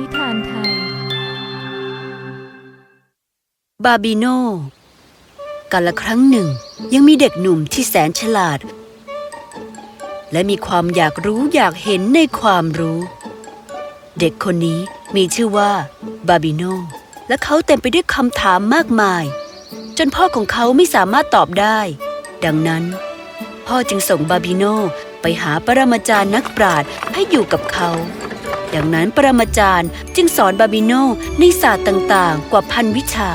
นิทานไทย บาบิโนกาละครั้งหนึ่ง ยังมีเด็กหนุ่มที่แสนฉลาด และมีความอยากรู้อยากเห็นในความรู้ เด็กคนนี้มีชื่อว่า บาบิโน และเขาเต็มไปด้วยคำถามมากมาย จนพ่อของเขาไม่สามารถตอบได้ ดังนั้น พ่อจึงส่งบาบิโนไปหาปรมาจารย์นักปราชญ์ให้อยู่กับเขา ดังนั้นปรมาจารย์จึงสอนบาบิโนในศาสตร์ต่างๆ กว่าพันวิชา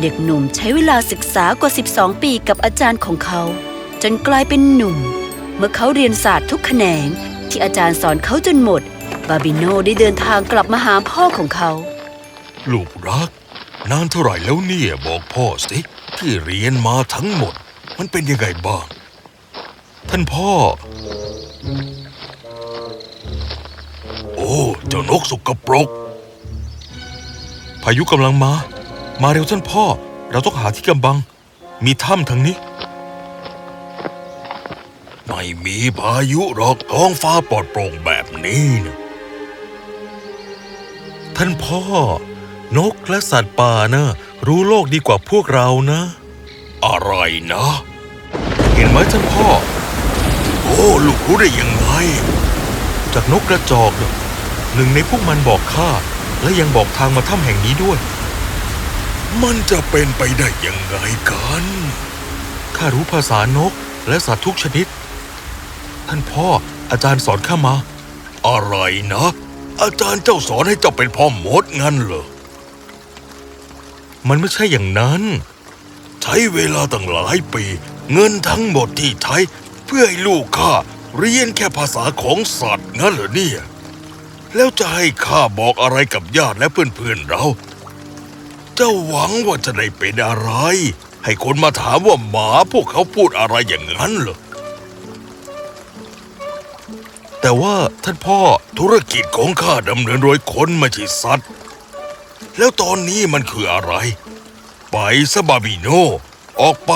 เด็กหนุ่มใช้เวลาศึกษากว่า 12 ปีกับอาจารย์ของเขา จนกลายเป็นหนุ่ม เมื่อเขาเรียนศาสตร์ทุกแขนง ที่อาจารย์สอนเขาจนหมด บาบิโนได้เดินทางกลับมาหาพ่อของเขา ลูกรัก นานเท่าไหร่แล้วเนี่ยบอกพ่อสิที่เรียนมาทั้งหมด มันเป็นยังไงบ้าง ท่านพ่อ เจ้านกสกปรก พายุกำลังมา มาเร็วท่านพ่อ เราต้องหาที่กำบัง มีถ้ำทางนี้ ไม่มีพายุหรอกท้องฟ้าปลอดโปร่งแบบนี้นะท่านพ่อ นกและสัตว์ป่านะ รู้โลกดีกว่าพวกเรานะ อะไรนะ เห็นไหมท่านพ่อ โอ้ ลูกรู้ได้ยังไง จากนกกระจอกน่ะ หนึ่งในพวกมันบอกข้าและยังบอกทางมาถ้ำแห่งนี้ด้วย มันจะเป็นไปได้ยังไงกันข้ารู้ภาษานกและสัตว์ทุกชนิด ท่านพ่ออาจารย์สอนข้ามา อะไรนะ อาจารย์เจ้าสอนให้เจ้าเป็นพ่อมดงั้นเหรอ มันไม่ใช่อย่างนั้น ใช้เวลาตั้งหลายปี เงินทั้งหมดที่ใช้ เพื่อให้ลูกข้าเรียนแค่ภาษาของสัตว์งั้นเหรอเนี่ย แล้วจะให้ข้าบอกอะไรกับญาติและเพื่อนๆเราเจ้าหวังว่าจะได้เป็นอะไร ให้คนมาถามว่าหมาพวกเขาพูดอะไรอย่างนั้นเหรอแต่ว่าท่านพ่อธุรกิจของข้าดำเนินโดยคนไม่ใช่สัตว์ แล้วตอนนี้มันคืออะไร ไปซะบาบิโน ออกไป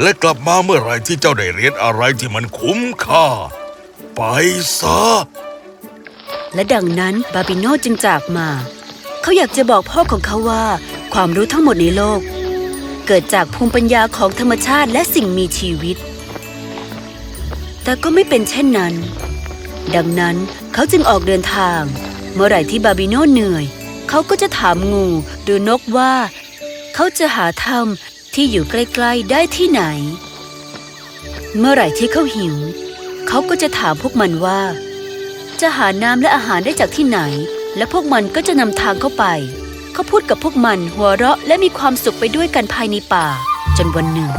และกลับมาเมื่อไรที่เจ้าได้เรียนอะไรที่มันคุ้มค่า ไปซะ และดังนั้นบาบิโนจึงจากมา เขาอยากจะบอกพ่อของเขาว่า ความรู้ทั้งหมดในโลก เกิดจากภูมิปัญญาของธรรมชาติและสิ่งมีชีวิต แต่ก็ไม่เป็นเช่นนั้น ดังนั้นเขาจึงออกเดินทาง เมื่อไหร่ที่บาบิโนเหนื่อย เขาก็จะถามงูหรือนกว่า เขาจะหาถ้ำที่อยู่ใกล้ๆได้ที่ไหน เมื่อไหร่ที่เขาหิว เขาก็จะถามพวกมันว่า จะหาน้ำและอาหารได้จากที่ไหน และพวกมันก็จะนำทางเข้าไป เขาพูดกับพวกมันหัวเราะและมีความสุขไปด้วยกันภายในป่า จนวันหนึ่ง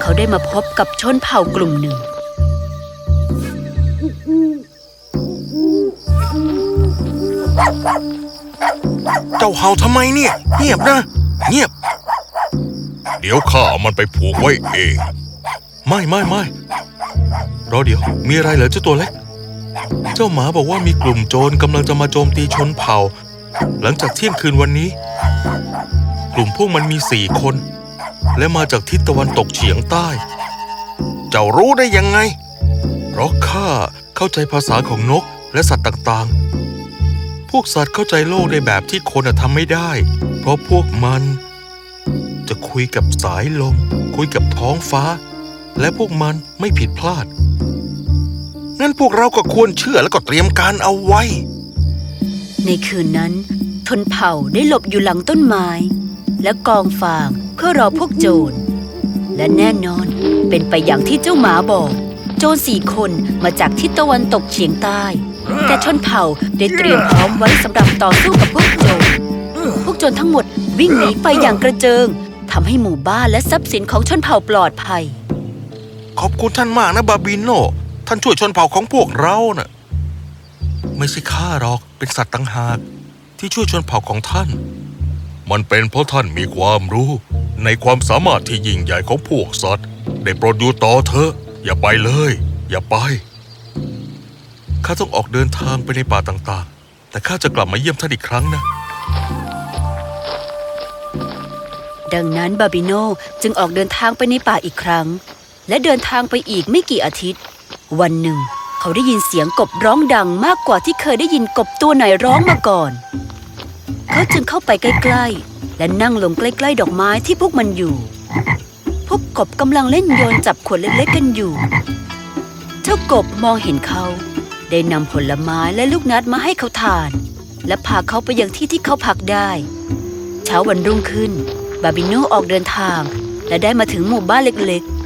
เขาได้มาพบกับชนเผ่ากลุ่มหนึ่ง เจ้าเห่าทำไมเนี่ย เงียบนะ เงียบ เดี๋ยวข้าเอามันไปผูกไว้เอง ไม่ไม่ไม่รอเดี๋ยว มีอะไรเหรอเจ้าตัวเล็ก เจ้าหมาบอกว่ามีกลุ่มโจรกำลังจะมาโจมตีชนเผ่า หลังจากเที่ยงคืนวันนี้ กลุ่มพวกมันมีสี่คน และมาจากทิศตะวันตกเฉียงใต้ เจ้ารู้ได้ยังไง เพราะข้าเข้าใจภาษาของนกและสัตว์ต่างๆ พวกสัตว์เข้าใจโลกในแบบที่คนทำไม่ได้ เพราะพวกมัน จะคุยกับสายลม คุยกับท้องฟ้า และพวกมันไม่ผิดพลาด พวกเราก็ควรเชื่อแล้วก็เตรียมการเอาไว้ ในคืนนั้น ชนเผ่าได้หลบอยู่หลังต้นไม้ และกองฟางเพื่อรอพวกโจร และแน่นอนเป็นไปอย่างที่เจ้าหมาบอก โจรสี่คนมาจากทิศตะวันตกเฉียงใต้ แต่ชนเผ่าได้เตรียมพร้อมไว้สำหรับต่อสู้กับพวกโจร พวกโจรทั้งหมดวิ่งหนีไปอย่างกระเจิงทำให้หมู่บ้านและทรัพย์สินของชนเผ่าปลอดภัย ขอบคุณท่านมากนะบาบิโน ท่านช่วยชนเผ่าของพวกเราน่ะ ไม่ใช่ข้าหรอก เป็นสัตว์ต่างหาก ที่ช่วยชนเผ่าของท่าน มันเป็นเพราะท่านมีความรู้ ในความสามารถที่ยิ่งใหญ่ของพวกสัตว์ ได้โปรดอยู่ต่อเถอะ อย่าไปเลย อย่าไป ข้าต้องออกเดินทางไปในป่าต่างๆ แต่ข้าจะกลับมาเยี่ยมท่านอีกครั้งนะดังนั้นบาบิโนจึงออกเดินทางไปในป่าอีกครั้ง และเดินทางไปอีกไม่กี่อาทิตย์ วันหนึ่ง เขาได้ยินเสียงกบร้องดังมากกว่าที่เคยได้ยินกบตัวไหนร้องมาก่อน เขาจึงเข้าไปใกล้ๆ และนั่งลงใกล้ๆ ดอกไม้ที่พวกมันอยู่ พวกกบกำลังเล่นโยนจับขวดเล็กๆกันอยู่ เจ้ากบมองเห็นเขา ได้นำผลไม้และลูกนัดมาให้เขาทาน และพาเขาไปยังที่ที่เขาพักได้ เช้าวันรุ่งขึ้น บาบิโนออกเดินทาง และได้มาถึงหมู่บ้านเล็กๆ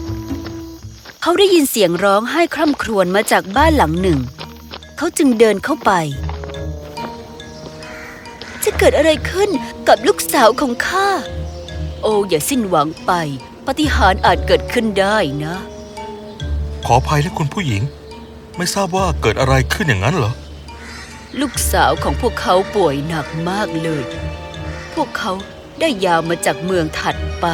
เขาได้ยินเสียงร้องไห้คร่ำครวญมาจากบ้านหลังหนึ่ง เขาจึงเดินเข้าไป จะเกิดอะไรขึ้นกับลูกสาวของข้า โอ้อย่าสิ้นหวังไปปาฏิหารย์อาจเกิดขึ้นได้นะ ขออภัยและคุณผู้หญิง ไม่ทราบว่าเกิดอะไรขึ้นอย่างนั้นเหรอ ลูกสาวของพวกเขาป่วยหนักมากเลย พวกเขาได้ยามาจากเมืองถัดไป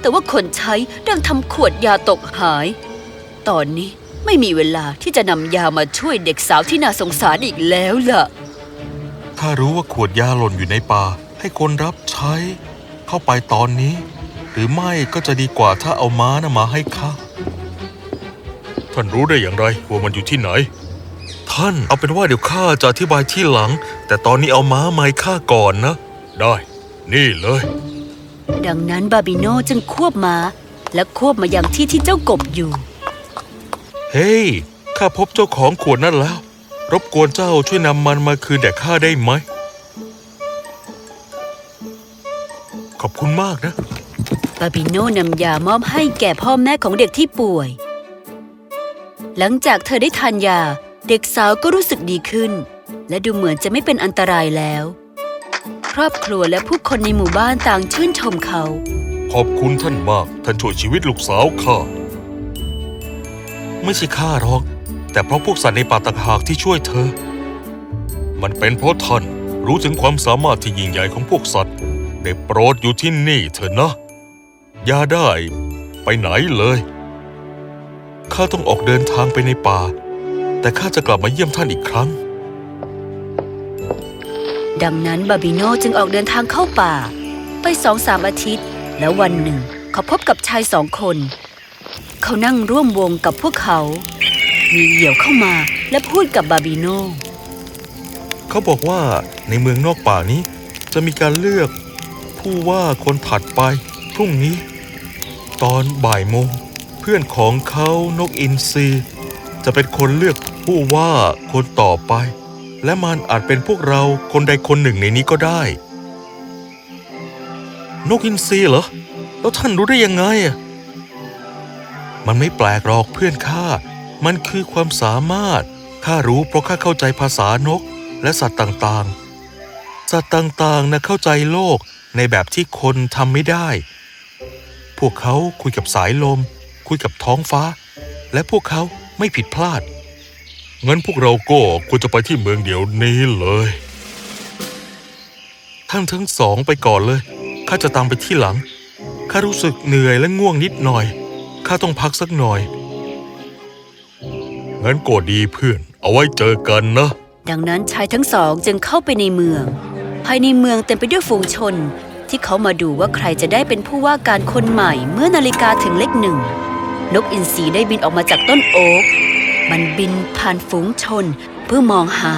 แต่ว่าคนใช้ดังทำขวดยาตกหาย ตอนนี้ไม่มีเวลาที่จะนำยามาช่วยเด็กสาวที่น่าสงสารอีกแล้วล่ะ ถ้ารู้ว่าขวดยาหล่นอยู่ในป่า ให้คนรับใช้ เข้าไปตอนนี้ หรือไม่ก็จะดีกว่าถ้าเอาม้านะมาให้ข้าท่านรู้ได้อย่างไรว่ามันอยู่ที่ไหน ท่านเอาเป็นว่าเดี๋ยวข้าจะอธิบายที่หลัง แต่ตอนนี้เอาม้ามาให้ข้าก่อนนะ ได้ นี่เลย ดังนั้นบาบิโนจึงควบมาและควบมายังที่ที่เจ้ากบอยู่ เฮ้ย ข้าพบเจ้าของขวดนั่นแล้ว รบกวนเจ้าช่วยนำมันมาคืนแด่ข้าได้ไหม ขอบคุณมากนะบาบิโนนำยามอบให้แก่พ่อแม่ของเด็กที่ป่วย หลังจากเธอได้ทานยา เด็กสาวก็รู้สึกดีขึ้น และดูเหมือนจะไม่เป็นอันตรายแล้ว ครอบครัวและผู้คนในหมู่บ้านต่างชื่นชมเขา ขอบคุณท่านมาก ท่านช่วยชีวิตลูกสาวข้า ไม่ใช่ข้าหรอก แต่เพราะพวกสัตว์ในป่าต่างหากที่ช่วยเธอ มันเป็นเพราะท่านรู้ถึงความสามารถที่ยิ่งใหญ่ของพวกสัตว์ ได้โปรดอยู่ที่นี่เถอะนะ อย่าได้ไปไหนเลย ข้าต้องออกเดินทางไปในป่า แต่ข้าจะกลับมาเยี่ยมท่านอีกครั้ง ดังนั้นบาบิโนจึงออกเดินทางเข้าป่า ไปสองสามอาทิตย์ แล้ววันหนึ่งเขาพบกับชายสองคน เขานั่งร่วมวงกับพวกเขา มีเหยี่ยวเข้ามาและพูดกับบาบิโน เขาบอกว่าในเมืองนอกป่านี้ จะมีการเลือกผู้ว่าคนถัดไป พรุ่งนี้ ตอนบ่ายโมง เพื่อนของเขานกอินทรีจะเป็นคนเลือกผู้ว่าคนต่อไป และมันอาจเป็นพวกเราคนใดคนหนึ่งในนี้ก็ได้ นกอินทรีเหรอ แล้วท่านรู้ได้ยังไงอะ มันไม่แปลกหรอกเพื่อนข้า มันคือความสามารถ ข้ารู้เพราะข้าเข้าใจภาษานก และสัตว์ต่างๆ สัตว์ต่างๆนะเข้าใจโลกในแบบที่คนทำไม่ได้ พวกเขาคุยกับสายลม คุยกับท้องฟ้า และพวกเขาไม่ผิดพลาด งั้นพวกเราก็ควรจะไปที่เมืองเดี๋ยวนี้เลย ท่านทั้งสองไปก่อนเลย ข้าจะตามไปที่หลัง ข้ารู้สึกเหนื่อยและง่วงนิดหน่อย ข้าต้องพักสักหน่อย งั้นก็ดีเพื่อน เอาไว้เจอกันนะ ดังนั้นชายทั้งสองจึงเข้าไปในเมือง ภายในเมืองเต็มไปด้วยฝูงชน ที่เขามาดูว่าใครจะได้เป็นผู้ว่าการคนใหม่เมื่อนาฬิกาถึงเลขหนึ่ง นกอินทรีได้บินออกมาจากต้นโอ๊กมันบินผ่านฝูงชน เพื่อมองหา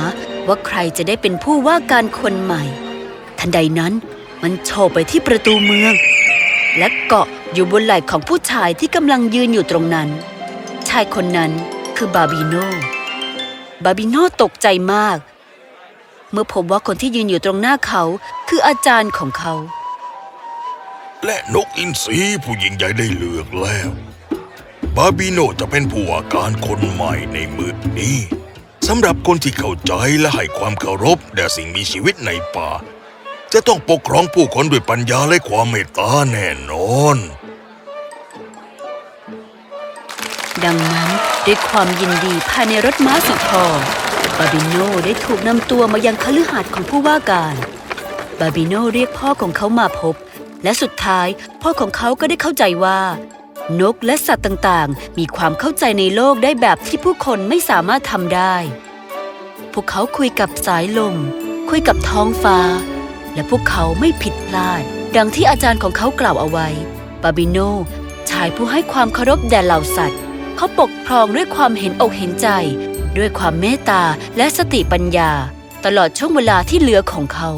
ว่าใครจะได้เป็นผู้ว่าการคนใหม่ ทันใดนั้นมันโฉบไปที่ประตูเมือง และเกาะอยู่บนไหล่ของผู้ชายที่กำลังยืนอยู่ตรงนั้น ชายคนนั้นคือบาบิโน บาบิโนตกใจมาก เมื่อพบว่าคนที่ยืนอยู่ตรงหน้าเขาคืออาจารย์ของเขา และนกอินทรีผู้ยิ่งใหญ่ได้เลือกแล้ว บาบิโนจะเป็นผู้ว่าการคนใหม่ในเมืองนี้สำหรับคนที่เข้าใจและให้ความเคารพแด่สิ่งมีชีวิตในป่า จะต้องปกครองผู้คนด้วยปัญญาและความเมตตาแน่นอน ดังนั้นด้วยความยินดีภายในรถม้าสีทองบาบิโนได้ถูกนำตัวมายังคฤหาสน์ของผู้ว่าการ บาบิโนเรียกพ่อของเขามาพบ และสุดท้ายพ่อของเขาก็ได้เข้าใจว่า นกและสัตว์ต่างๆ มีความเข้าใจในโลกได้แบบที่ผู้คนไม่สามารถทำได้ พวกเขาคุยกับสายลม คุยกับท้องฟ้า และพวกเขาไม่ผิดพลาด ดังที่อาจารย์ของเขากล่าวเอาไว้ปาบิโนชายผู้ให้ความเคารพแด่เหล่าสัตว์ เขาปกครองด้วยความเห็นอกเห็นใจ ด้วยความเมตตาและสติปัญญา ตลอดช่วงเวลาที่เหลือของเขา